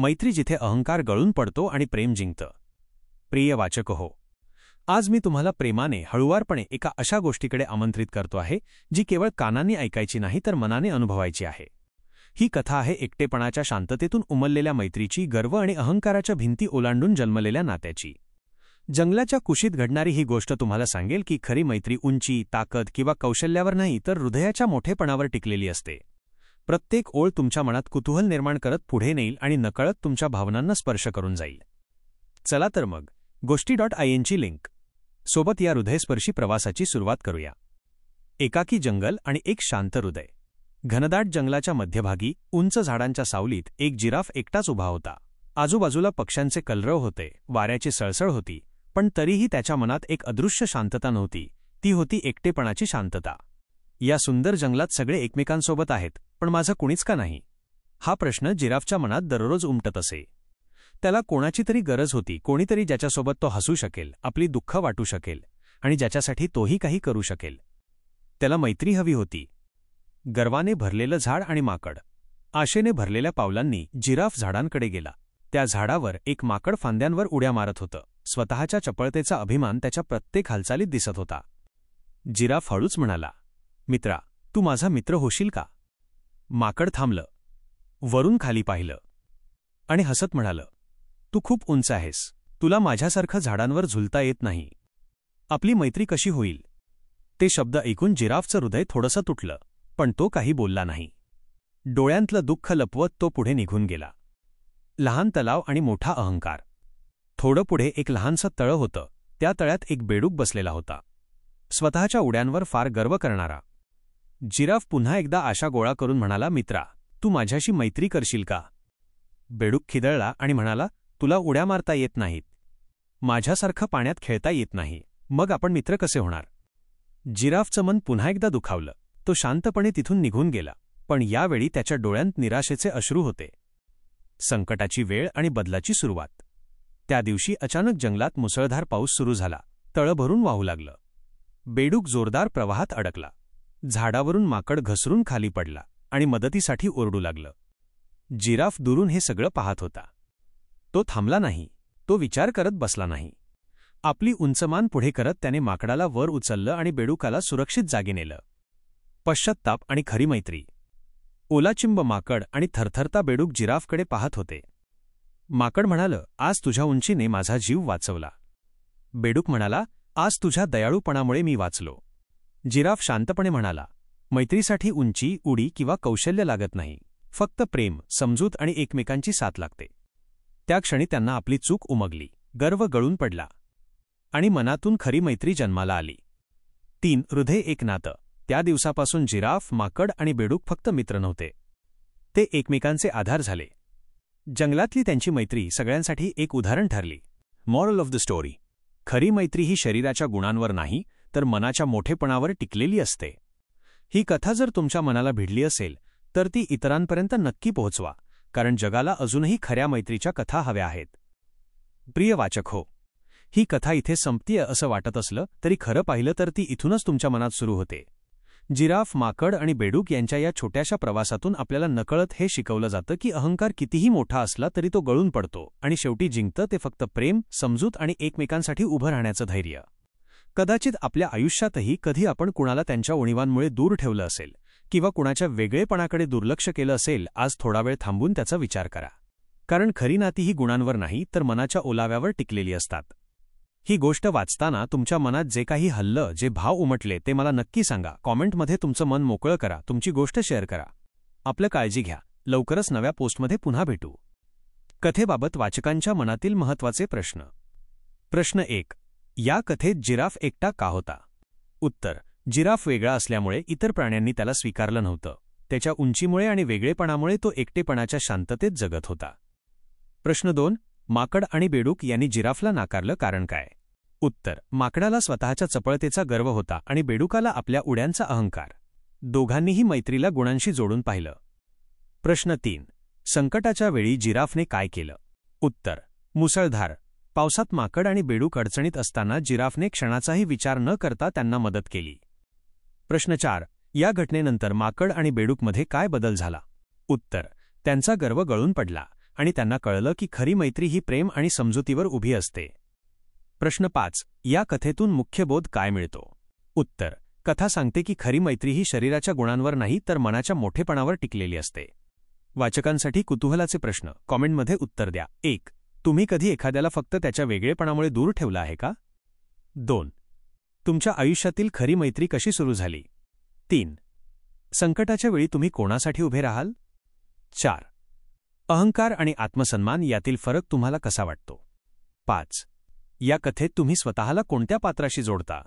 मैत्री जिथे अहंकार गळून पडतो आणि प्रेम जिंकतं. प्रिय वाचक हो आज मी तुम्हाला प्रेमाने हळुवारपणे एका अशा गोष्टीकडे आमंत्रित करतो आहे जी केवळ कानांनी ऐकायची नाही तर मनाने अनुभवायची आहे. ही कथा आहे एकटेपणाच्या शांततेतून उमललेल्या मैत्रीची गर्व आणि अहंकाराच्या भिंती ओलांडून जन्मलेल्या नात्याची. जंगलाच्या कुशीत घडणारी ही गोष्ट तुम्हाला सांगेल की खरी मैत्री उंची ताकद किंवा कौशल्यावर नाही तर हृदयाच्या मोठेपणावर टिकलेली असते. प्रत्येक ओळ तुमच्या मनात कुतूहल निर्माण करत पुढे नेईल आणि नकळत तुमच्या भावनांना स्पर्श करून जाईल. चला तर मग गोष्टी डॉट आय एनची लिंक. सोबत या हृदयस्पर्शी प्रवासाची सुरुवात करूया. एकाकी जंगल आणि एक शांत हृदय. घनदाट जंगलाच्या मध्यभागी उंच झाडांच्या सावलीत एक जिराफ एकटाच उभा होता. आजूबाजूला पक्ष्यांचे कलरव होते वाऱ्याची सळसळ होती पण तरीही त्याच्या मनात एक अदृश्य शांतता नव्हती ती होती एकटेपणाची शांतता. या सुंदर जंगलात सगळे एकमेकांसोबत आहेत. पण माझं कुणीच का नाही? हा प्रश्न जिराफच्या मनात दररोज उमटत असे. त्याला कोणाची तरी गरज होती कोणीतरी ज्याच्यासोबत तो हसू शकेल आपली दुःख वाटू शकेल आणि ज्याच्यासाठी तोही काही करू शकेल. त्याला मैत्री हवी होती. गर्वाने भरलेलं झाड आणि माकड. आशेने भरलेल्या पावलांनी जिराफ झाडांकडे गेला. त्या झाडावर एक माकड फांद्यांवर उड्या मारत होतं. स्वतःच्या चपळतेचा अभिमान त्याच्या प्रत्येक हालचालीत दिसत होता. जिराफ हळूच म्हणाला मित्रा तू माझा मित्र होशील का? माकड थांबलं. वरून खाली पाहिलं. आणि हसत म्हणालं तू खूप उंच आहेस. तुला माझ्यासारखं झाडांवर झुलता येत नाही. आपली मैत्री कशी होईल? ते शब्द ऐकून जिराफचं हृदय थोडंसं तुटलं पण तो काही बोलला नाही. डोळ्यांतलं दुःख लपवत तो पुढे निघून गेला. लहान तलाव आणि मोठा अहंकार. थोडं पुढे एक लहानसं तळं होतं. त्या तळ्यात एक बेडूक बसलेला होता. स्वतःच्या उड्यांवर फार गर्व करणारा. जिराफ पुन्हा एकदा आशा गोळा करून म्हणाला मित्रा तू माझ्याशी मैत्री करशील का? बेडूक खिदळला आणि म्हणाला तुला उड्या मारता येत नाहीत. माझ्यासारखं पाण्यात खेळता येत नाही. मग आपण मित्र कसे होणार? जिराफचं मन पुन्हा एकदा दुखावलं. तो शांतपणे तिथून निघून गेला पण यावेळी त्याच्या डोळ्यांत निराशेचे अश्रू होते. संकटाची वेळ आणि बदलाची सुरुवात. त्या दिवशी अचानक जंगलात मुसळधार पाऊस सुरू झाला. तळभरून वाहू लागलं. बेडूक जोरदार प्रवाहात अडकला. झाडावरून माकड घसरून खाली पडला आणि मदतीसाठी ओरडू लागलं. जिराफ दुरून हे सगळं पाहत होता. तो थांबला नाही. तो विचार करत बसला नाही. आपली उंचमान पुढे करत त्याने माकडाला वर उचललं आणि बेडूकाला सुरक्षित जागी नेलं. पश्चात्ताप आणि खरी मैत्री. ओलाचिंब माकड आणि थरथरता बेडूक जिराफकडे पाहत होते. माकड म्हणालं आज तुझ्या उंचीने माझा जीव वाचवला. बेडूक म्हणाला आज तुझ्या दयाळूपणामुळे मी वाचलो. जिराफ शांतपणे म्हणाला मैत्रीसाठी उंची उडी किंवा कौशल्य लागत नाही. फक्त प्रेम समजूत आणि एकमेकांची साथ लागते. त्या क्षणी त्यांना आपली चूक उमगली. गर्व गळून पडला आणि मनातून खरी मैत्री जन्माला आली. तीन हृदय एक नातं. त्या दिवसापासून जिराफ माकड आणि बेडूक फक्त मित्र नव्हते. ते एकमेकांचे आधार झाले. जंगलातली त्यांची मैत्री सगळ्यांसाठी एक उदाहरण ठरली. Moral of the story. खरी मैत्री ही शरीराच्या गुणांवर नाही तर मनाच्या मोठेपणावर टिकलेली असते. ही कथा जर तुमच्या मनाला भिडली असेल तर ती इतरांपर्यंत नक्की पोहोचवा कारण जगाला अजूनही खऱ्या मैत्रीच्या कथा हव्या आहेत. प्रिय वाचक हो ही कथा इथे संपतीय असं वाटत असलं तरी खरं पाहिलं तर ती इथूनच तुमच्या मनात सुरू होते. जिराफ माकड आणि बेडूक यांच्या या छोट्याशा प्रवासातून आपल्याला नकळत हे शिकवलं जातं की अहंकार कितीही मोठा असला तरी तो गळून पडतो आणि शेवटी जिंकतं ते फक्त प्रेम समजूत आणि एकमेकांसाठी उभं राहण्याचं धैर्य. कदाचित आपल्या आयुष्यातही कधी आपण कुणाला त्यांच्या उणीवांमुळे दूर ठेवलं असेल किंवा कुणाच्या वेगळेपणाकडे दुर्लक्ष केलं असेल आज थोडा वेळ थांबून त्याचा विचार करा. कारण खरी नाती ही गुणांवर नाही तर मनाच्या ओलाव्यावर टिकलेली असतात. ही गोष्ट वाचताना तुमच्या मनात जे काही हल्लं जे भाव उमटले ते मला नक्की सांगा. कॉमेंटमध्ये तुमचं मन मोकळं करा तुमची गोष्ट शेअर करा. आपलं काळजी घ्या. लवकरच नव्या पोस्टमध्ये पुन्हा भेटू. कथेबाबत वाचकांच्या मनातील महत्त्वाचे प्रश्न. प्रश्न एक. या कथेत जिराफ एकटा का होता? उत्तर जिराफ वेगळा असल्यामुळे इतर प्राण्यांनी त्याला स्वीकारलं नव्हतं. त्याच्या उंचीमुळे आणि वेगळेपणामुळे तो एकटेपणाच्या शांततेत जगत होता. प्रश्न दोन माकड आणि बेडूक यांनी जिराफला नाकारलं कारण काय? उत्तर माकडाला स्वतःच्या चपळतेचा गर्व होता आणि बेडूकाला आपल्या उड्यांचा अहंकार. दोघांनीही मैत्रीला गुणांशी जोडून पाहिलं. प्रश्न तीन संकटाच्या वेळी जिराफने काय केलं? उत्तर मुसळधार पावसात माकड आणि बेडूक अडचणीत असताना जिराफने क्षणाचाही विचार न करता त्यांना मदत केली. प्रश्न चार या घटनेनंतर माकड आणि बेडूकमध्ये काय बदल झाला? उत्तर त्यांचा गर्व गळून पडला आणि त्यांना कळलं की खरी मैत्री ही प्रेम आणि समजुतीवर उभी असते. प्रश्न पाच या कथेतून मुख्य बोध काय मिळतो? उत्तर कथा सांगते की खरी मैत्री ही शरीराच्या गुणांवर नाही तर मनाच्या मोठेपणावर टिकलेली असते. वाचकांसाठी कुतूहलाचे प्रश्न कॉमेंटमध्ये उत्तर द्या. एक तुम्ही कधी एखाद्याला फक्त त्याच्या वेगळेपणामुळे दूर ठेवला आहे का? दोन. तुमच्या आयुष्यातील खरी मैत्री कशी सुरू झाली? तीन. संकटाच्या वेळी तुम्ही कोणासाठी उभे राहाल? चार. अहंकार आणि आत्मसन्मान यातील फरक तुम्हाला कसा वाटतो? पाच. या कथेत तुम्ही स्वतःला कोणत्या पात्राशी जोडता?